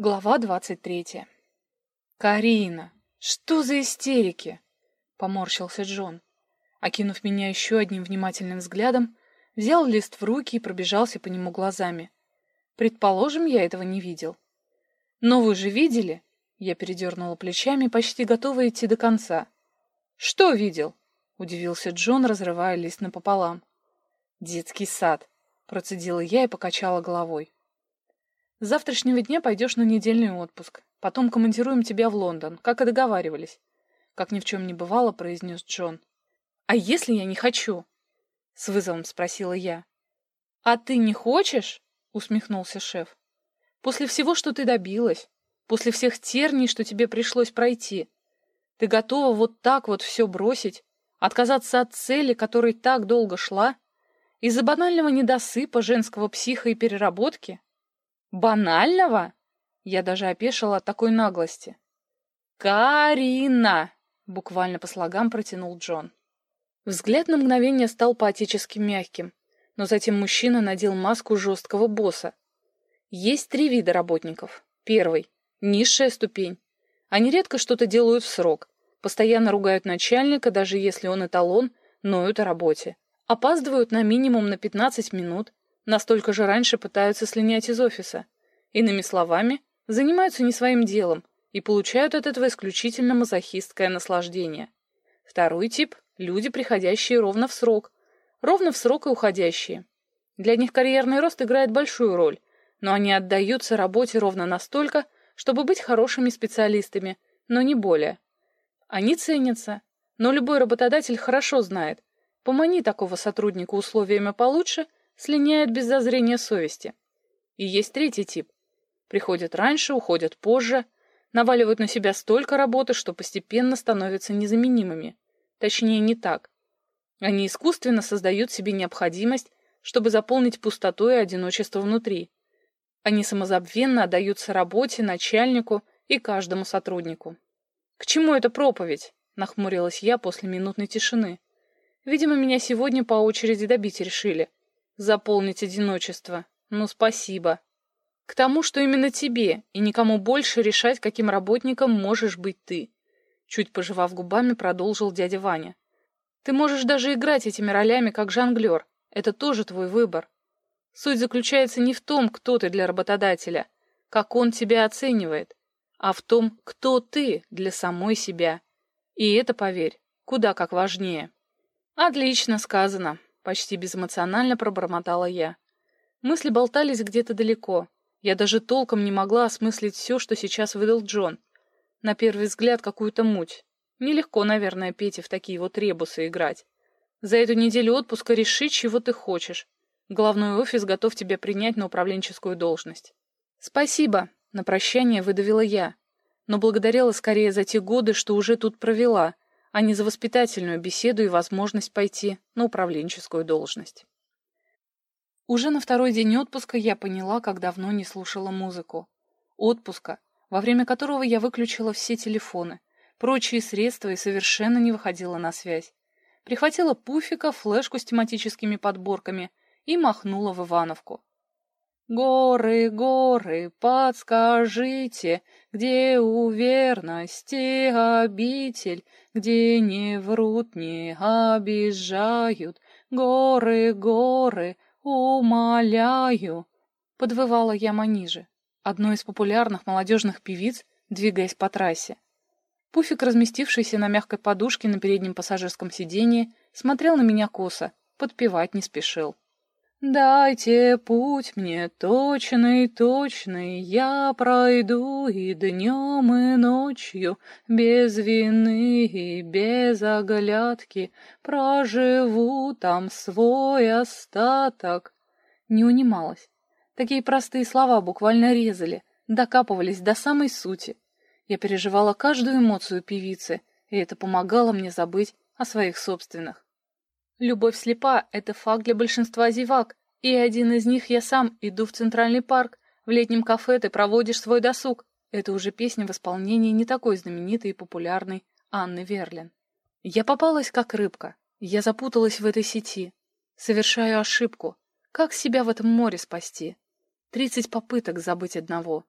Глава двадцать третья. «Карина, что за истерики?» — поморщился Джон. Окинув меня еще одним внимательным взглядом, взял лист в руки и пробежался по нему глазами. Предположим, я этого не видел. «Но вы же видели?» — я передернула плечами, почти готова идти до конца. «Что видел?» — удивился Джон, разрывая лист напополам. «Детский сад», — процедила я и покачала головой. С завтрашнего дня пойдешь на недельный отпуск. Потом командируем тебя в Лондон, как и договаривались. Как ни в чем не бывало, произнес Джон. А если я не хочу? С вызовом спросила я. А ты не хочешь? Усмехнулся шеф. После всего, что ты добилась, после всех терний, что тебе пришлось пройти, ты готова вот так вот все бросить, отказаться от цели, которой так долго шла, из-за банального недосыпа женского психа и переработки? Банального? Я даже опешила от такой наглости. «Карина!» — буквально по слогам протянул Джон. Взгляд на мгновение стал поотечески мягким, но затем мужчина надел маску жесткого босса. Есть три вида работников. Первый — низшая ступень. Они редко что-то делают в срок, постоянно ругают начальника, даже если он эталон, ноют о работе. Опаздывают на минимум на 15 минут, Настолько же раньше пытаются слинять из офиса. Иными словами, занимаются не своим делом и получают от этого исключительно мазохистское наслаждение. Второй тип – люди, приходящие ровно в срок. Ровно в срок и уходящие. Для них карьерный рост играет большую роль, но они отдаются работе ровно настолько, чтобы быть хорошими специалистами, но не более. Они ценятся, но любой работодатель хорошо знает, помани такого сотрудника условиями получше – слиняет без зазрения совести. И есть третий тип. Приходят раньше, уходят позже, наваливают на себя столько работы, что постепенно становятся незаменимыми. Точнее, не так. Они искусственно создают себе необходимость, чтобы заполнить пустоту и одиночество внутри. Они самозабвенно отдаются работе, начальнику и каждому сотруднику. «К чему эта проповедь?» — нахмурилась я после минутной тишины. «Видимо, меня сегодня по очереди добить решили заполнить одиночество. Ну, спасибо. К тому, что именно тебе и никому больше решать, каким работником можешь быть ты. Чуть пожевав губами, продолжил дядя Ваня. Ты можешь даже играть этими ролями как жонглер. Это тоже твой выбор. Суть заключается не в том, кто ты для работодателя, как он тебя оценивает, а в том, кто ты для самой себя. И это, поверь, куда как важнее. Отлично сказано. Почти безэмоционально пробормотала я. Мысли болтались где-то далеко. Я даже толком не могла осмыслить все, что сейчас выдал Джон. На первый взгляд какую-то муть. Нелегко, наверное, Пете в такие вот ребусы играть. За эту неделю отпуска реши, чего ты хочешь. Главной офис готов тебя принять на управленческую должность. Спасибо, на прощание выдавила я, но благодарила скорее за те годы, что уже тут провела, а не за воспитательную беседу и возможность пойти на управленческую должность. Уже на второй день отпуска я поняла, как давно не слушала музыку. Отпуска, во время которого я выключила все телефоны, прочие средства и совершенно не выходила на связь. Прихватила пуфика, флешку с тематическими подборками и махнула в Ивановку. Горы, горы, подскажите, где у верности обитель, где не врут, не обижают, горы, горы, умоляю. Подвывала я маниже, одной из популярных молодежных певиц, двигаясь по трассе. Пуфик, разместившийся на мягкой подушке на переднем пассажирском сиденье, смотрел на меня косо, подпевать не спешил. Дайте путь мне точный, точный, я пройду и днем, и ночью, без вины и без оглядки, проживу там свой остаток. Не унималась. Такие простые слова буквально резали, докапывались до самой сути. Я переживала каждую эмоцию певицы, и это помогало мне забыть о своих собственных. Любовь слепа — это факт для большинства зевак, и один из них я сам иду в Центральный парк, в летнем кафе ты проводишь свой досуг. Это уже песня в исполнении не такой знаменитой и популярной Анны Верлин. Я попалась как рыбка, я запуталась в этой сети. Совершаю ошибку. Как себя в этом море спасти? Тридцать попыток забыть одного.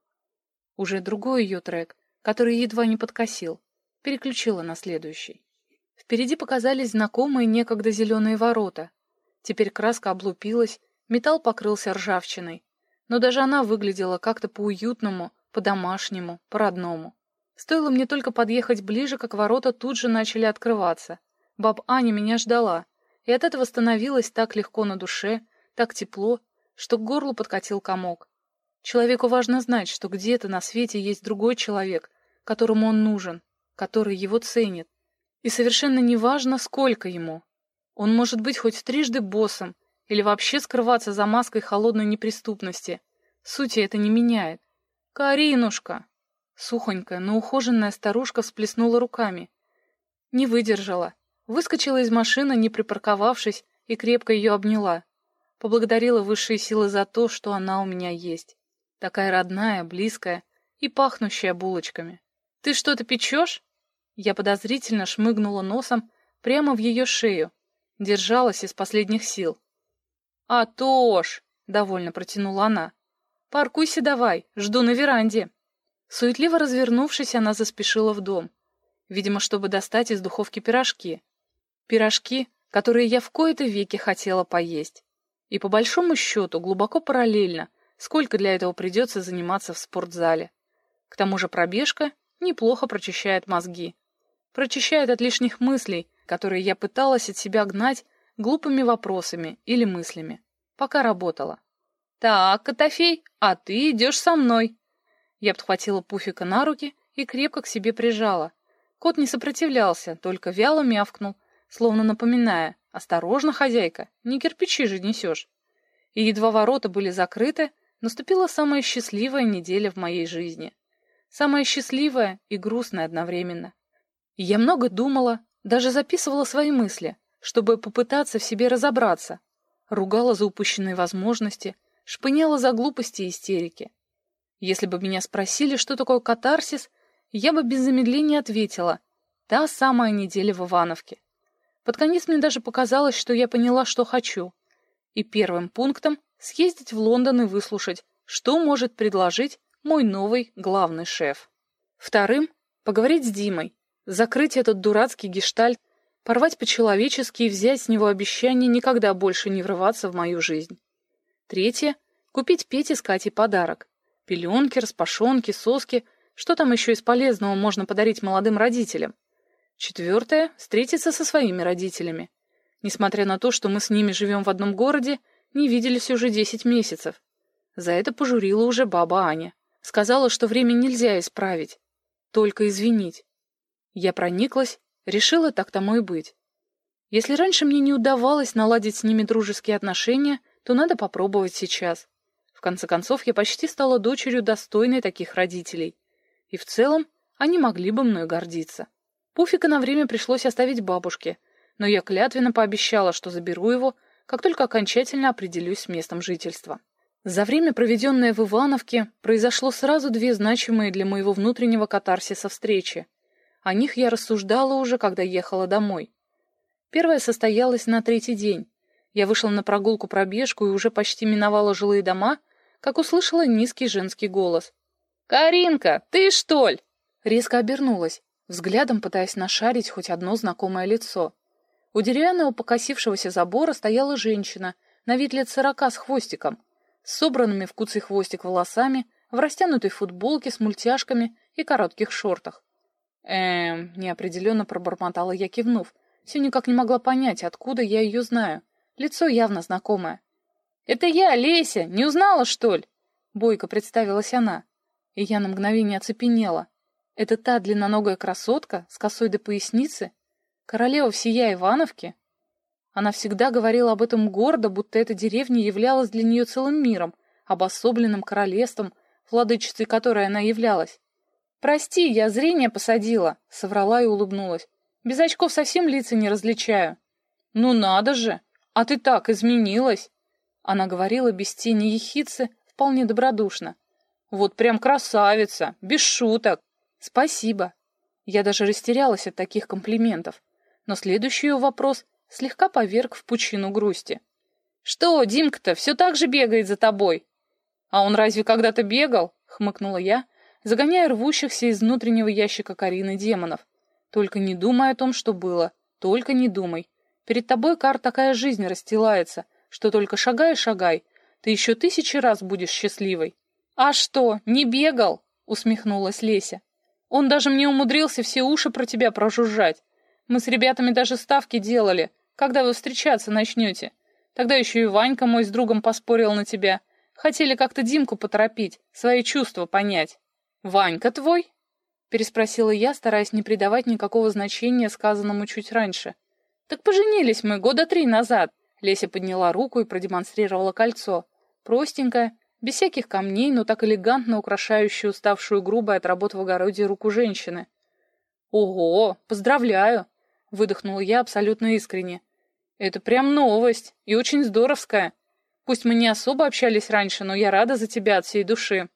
Уже другой ее трек, который едва не подкосил. Переключила на следующий. Впереди показались знакомые некогда зеленые ворота. Теперь краска облупилась, металл покрылся ржавчиной. Но даже она выглядела как-то по-уютному, по-домашнему, по-родному. Стоило мне только подъехать ближе, как ворота тут же начали открываться. Баб Аня меня ждала, и от этого становилось так легко на душе, так тепло, что к горлу подкатил комок. Человеку важно знать, что где-то на свете есть другой человек, которому он нужен, который его ценит. И совершенно неважно, сколько ему. Он может быть хоть трижды боссом или вообще скрываться за маской холодной неприступности. Сути это не меняет. «Каринушка!» Сухонькая, но ухоженная старушка всплеснула руками. Не выдержала. Выскочила из машины, не припарковавшись, и крепко ее обняла. Поблагодарила высшие силы за то, что она у меня есть. Такая родная, близкая и пахнущая булочками. «Ты что-то печешь?» Я подозрительно шмыгнула носом прямо в ее шею, держалась из последних сил. «А то ж!» — довольно протянула она. «Паркуйся давай, жду на веранде». Суетливо развернувшись, она заспешила в дом. Видимо, чтобы достать из духовки пирожки. Пирожки, которые я в кои-то веки хотела поесть. И по большому счету, глубоко параллельно, сколько для этого придется заниматься в спортзале. К тому же пробежка неплохо прочищает мозги. Прочищает от лишних мыслей, которые я пыталась от себя гнать глупыми вопросами или мыслями, пока работала. «Так, Котофей, а ты идешь со мной», я подхватила Пуфика на руки и крепко к себе прижала. Кот не сопротивлялся, только вяло мявкнул, словно напоминая «Осторожно, хозяйка, не кирпичи же несешь». И едва ворота были закрыты, наступила самая счастливая неделя в моей жизни. Самая счастливая и грустная одновременно. Я много думала, даже записывала свои мысли, чтобы попытаться в себе разобраться. Ругала за упущенные возможности, шпыняла за глупости и истерики. Если бы меня спросили, что такое катарсис, я бы без замедления ответила «Та самая неделя в Ивановке». Под конец мне даже показалось, что я поняла, что хочу. И первым пунктом — съездить в Лондон и выслушать, что может предложить мой новый главный шеф. Вторым — поговорить с Димой, закрыть этот дурацкий гештальт, порвать по-человечески и взять с него обещание никогда больше не врываться в мою жизнь. Третье — купить Пете с Катей подарок. Пеленки, распашонки, соски. Что там еще из полезного можно подарить молодым родителям? Четвертое — встретиться со своими родителями. Несмотря на то, что мы с ними живем в одном городе, не виделись уже десять месяцев. За это пожурила уже баба Аня. Сказала, что время нельзя исправить, только извинить. Я прониклась, решила так тому и быть. Если раньше мне не удавалось наладить с ними дружеские отношения, то надо попробовать сейчас. В конце концов, я почти стала дочерью достойной таких родителей. И в целом, они могли бы мной гордиться. Пуфика на время пришлось оставить бабушке, но я клятвенно пообещала, что заберу его, как только окончательно определюсь с местом жительства. За время, проведенное в Ивановке, произошло сразу две значимые для моего внутреннего катарсиса встречи. О них я рассуждала уже, когда ехала домой. Первая состоялась на третий день. Я вышла на прогулку-пробежку и уже почти миновала жилые дома, как услышала низкий женский голос. «Каринка, ты что ли?» Резко обернулась, взглядом пытаясь нашарить хоть одно знакомое лицо. У деревянного покосившегося забора стояла женщина, на вид лет сорока с хвостиком, с собранными в куцый хвостик волосами, в растянутой футболке с мультяшками и коротких шортах. Эм, неопределенно пробормотала я, кивнув. Все никак не могла понять, откуда я ее знаю. Лицо явно знакомое. «Это я, Леся! Не узнала, что ли?» Бойко представилась она. И я на мгновение оцепенела. Это та длинноногая красотка с косой до поясницы? Королева всея Ивановки? Она всегда говорила об этом гордо, будто эта деревня являлась для нее целым миром, обособленным королевством, владычицей которой она являлась. «Прости, я зрение посадила», — соврала и улыбнулась. «Без очков совсем лица не различаю». «Ну надо же! А ты так изменилась!» Она говорила без тени ехидцы, вполне добродушно. «Вот прям красавица, без шуток!» «Спасибо!» Я даже растерялась от таких комплиментов. Но следующий ее вопрос слегка поверг в пучину грусти. «Что, Димка-то все так же бегает за тобой?» «А он разве когда-то бегал?» — хмыкнула я, загоняя рвущихся из внутреннего ящика Карины демонов. Только не думай о том, что было. Только не думай. Перед тобой, Кар, такая жизнь расстилается, что только шагай шагай, ты еще тысячи раз будешь счастливой. А что, не бегал? Усмехнулась Леся. Он даже мне умудрился все уши про тебя прожужжать. Мы с ребятами даже ставки делали, когда вы встречаться начнете. Тогда еще и Ванька мой с другом поспорил на тебя. Хотели как-то Димку поторопить, свои чувства понять. «Ванька твой?» — переспросила я, стараясь не придавать никакого значения сказанному чуть раньше. «Так поженились мы года три назад». Леся подняла руку и продемонстрировала кольцо. Простенькое, без всяких камней, но так элегантно украшающее уставшую грубо от работы в огороде руку женщины. «Ого, поздравляю!» — выдохнула я абсолютно искренне. «Это прям новость, и очень здоровская. Пусть мы не особо общались раньше, но я рада за тебя от всей души».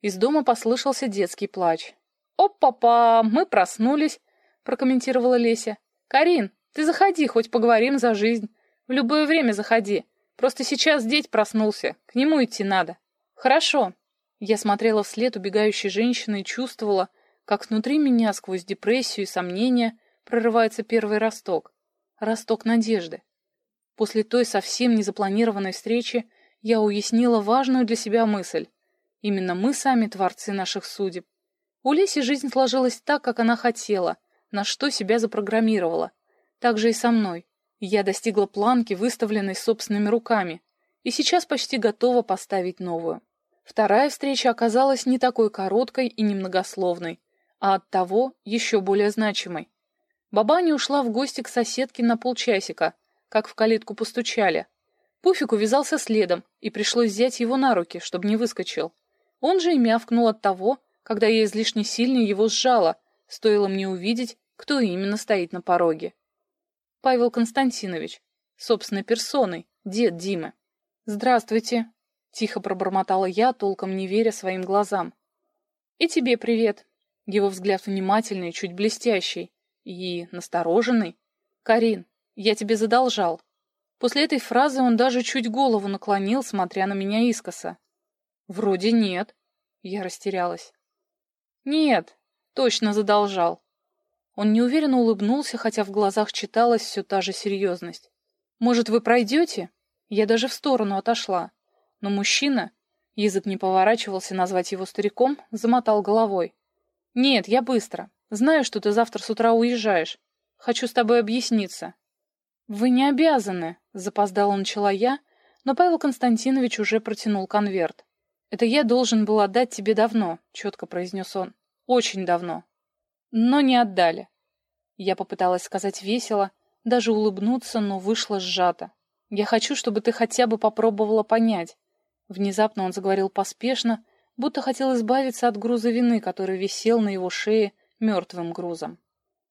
Из дома послышался детский плач. «Оп-папа, мы проснулись», — прокомментировала Леся. «Карин, ты заходи, хоть поговорим за жизнь. В любое время заходи. Просто сейчас деть проснулся, к нему идти надо». «Хорошо». Я смотрела вслед убегающей женщины и чувствовала, как внутри меня сквозь депрессию и сомнения прорывается первый росток. Росток надежды. После той совсем незапланированной встречи я уяснила важную для себя мысль. Именно мы сами творцы наших судеб. У Леси жизнь сложилась так, как она хотела, на что себя запрограммировала. Так же и со мной. Я достигла планки, выставленной собственными руками, и сейчас почти готова поставить новую. Вторая встреча оказалась не такой короткой и немногословной, а оттого еще более значимой. Бабаня ушла в гости к соседке на полчасика, как в калитку постучали. Пуфик увязался следом, и пришлось взять его на руки, чтобы не выскочил. Он же и мявкнул от того, когда я излишне сильно его сжала, стоило мне увидеть, кто именно стоит на пороге. Павел Константинович, собственной персоной, дед Димы. «Здравствуйте», — тихо пробормотала я, толком не веря своим глазам. «И тебе привет». Его взгляд внимательный, чуть блестящий и настороженный. «Карин, я тебе задолжал». После этой фразы он даже чуть голову наклонил, смотря на меня искоса. Вроде нет. Я растерялась. Нет, точно задолжал. Он неуверенно улыбнулся, хотя в глазах читалась все та же серьезность. «Может, вы пройдете?» Я даже в сторону отошла. Но мужчина, язык не поворачивался назвать его стариком, замотал головой. «Нет, я быстро. Знаю, что ты завтра с утра уезжаешь. Хочу с тобой объясниться». «Вы не обязаны», — запоздала начала я, но Павел Константинович уже протянул конверт. «Это я должен был отдать тебе давно», — четко произнес он. «Очень давно. Но не отдали». Я попыталась сказать весело, даже улыбнуться, но вышло сжато. «Я хочу, чтобы ты хотя бы попробовала понять». Внезапно он заговорил поспешно, будто хотел избавиться от груза вины, который висел на его шее мертвым грузом.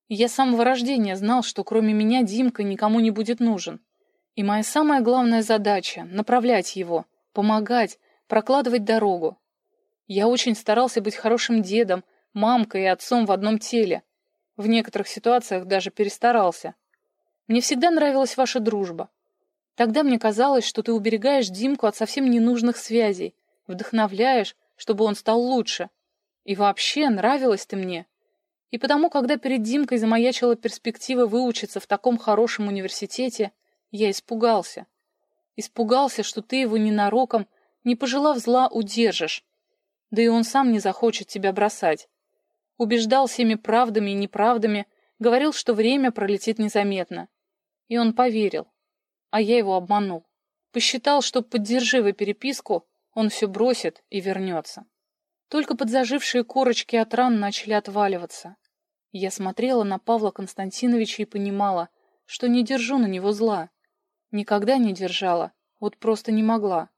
Я с самого рождения знал, что кроме меня Димка никому не будет нужен. И моя самая главная задача — направлять его, помогать, прокладывать дорогу. Я очень старался быть хорошим дедом, мамкой и отцом в одном теле. В некоторых ситуациях даже перестарался. Мне всегда нравилась ваша дружба. Тогда мне казалось, что ты уберегаешь Димку от совсем ненужных связей, вдохновляешь, чтобы он стал лучше. И вообще нравилась ты мне. И потому, когда перед Димкой замаячила перспектива выучиться в таком хорошем университете, я испугался. Испугался, что ты его ненароком не пожелав зла, удержишь. Да и он сам не захочет тебя бросать. Убеждал всеми правдами и неправдами, говорил, что время пролетит незаметно. И он поверил. А я его обманул. Посчитал, что, поддержи вы переписку, он все бросит и вернется. Только подзажившие корочки от ран начали отваливаться. Я смотрела на Павла Константиновича и понимала, что не держу на него зла. Никогда не держала, вот просто не могла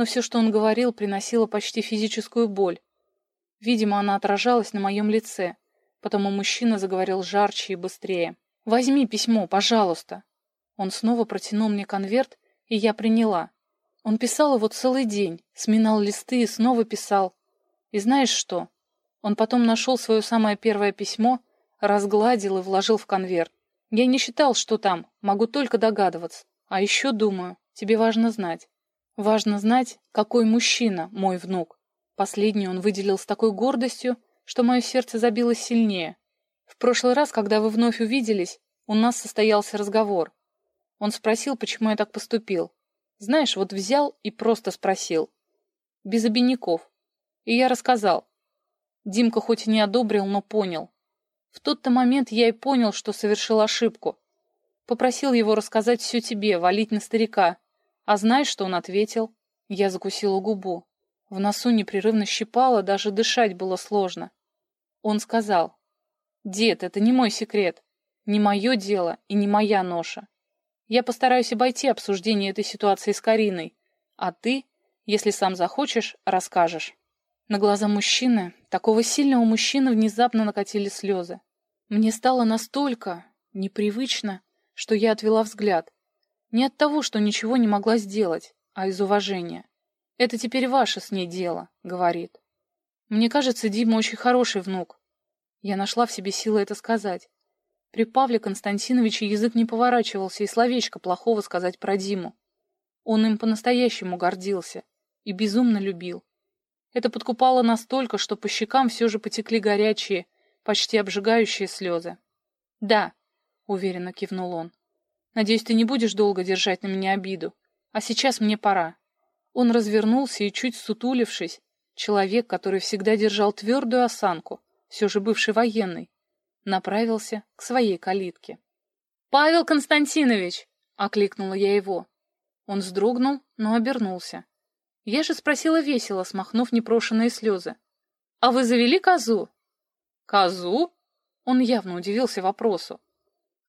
но все, что он говорил, приносило почти физическую боль. Видимо, она отражалась на моем лице, потому мужчина заговорил жарче и быстрее. «Возьми письмо, пожалуйста». Он снова протянул мне конверт, и я приняла. Он писал его целый день, сминал листы и снова писал. И знаешь что? Он потом нашел свое самое первое письмо, разгладил и вложил в конверт. Я не считал, что там, могу только догадываться. А еще думаю, тебе важно знать. Важно знать, какой мужчина мой внук, Последнее он выделил с такой гордостью, что мое сердце забилось сильнее. В прошлый раз, когда вы вновь увиделись, у нас состоялся разговор. Он спросил, почему я так поступил. Знаешь, вот взял и просто спросил. Без обиняков. И я рассказал. Димка хоть и не одобрил, но понял. В тот-то момент я и понял, что совершил ошибку. Попросил его рассказать все тебе, валить на старика. А знаешь, что он ответил? Я закусила губу. В носу непрерывно щипало, даже дышать было сложно. Он сказал, «Дед, это не мой секрет, не мое дело и не моя ноша. Я постараюсь обойти обсуждение этой ситуации с Кариной, а ты, если сам захочешь, расскажешь». На глаза мужчины, такого сильного мужчины, внезапно накатили слезы. Мне стало настолько непривычно, что я отвела взгляд. Не от того, что ничего не могла сделать, а из уважения. «Это теперь ваше с ней дело», — говорит. Мне кажется, Дима очень хороший внук. Я нашла в себе силы это сказать. При Павле Константиновиче язык не поворачивался и словечко плохого сказать про Диму. Он им по-настоящему гордился и безумно любил. Это подкупало настолько, что по щекам все же потекли горячие, почти обжигающие слезы. «Да», — уверенно кивнул он. «Надеюсь, ты не будешь долго держать на меня обиду. А сейчас мне пора». Он развернулся и, чуть сутулившись, человек, который всегда держал твердую осанку, все же бывший военный, направился к своей калитке. «Павел Константинович!» — окликнула я его. Он вздрогнул, но обернулся. Я же спросила весело, смахнув непрошенные слезы. «А вы завели козу?» «Козу?» Он явно удивился вопросу.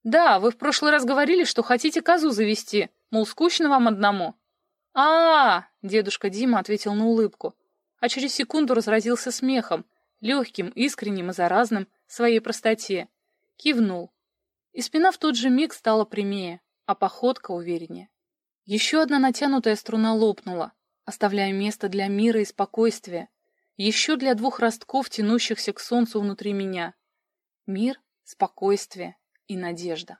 «Да, вы в прошлый раз говорили, что хотите козу завести, мол, скучно вам одному». А, -а, -а дедушка Дима ответил на улыбку, а через секунду разразился смехом, легким, искренним и заразным, своей простоте. Кивнул. И спина в тот же миг стала прямее, а походка увереннее. Еще одна натянутая струна лопнула, оставляя место для мира и спокойствия, еще для двух ростков, тянущихся к солнцу внутри меня. Мир, спокойствие и надежда.